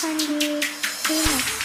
感じっていうの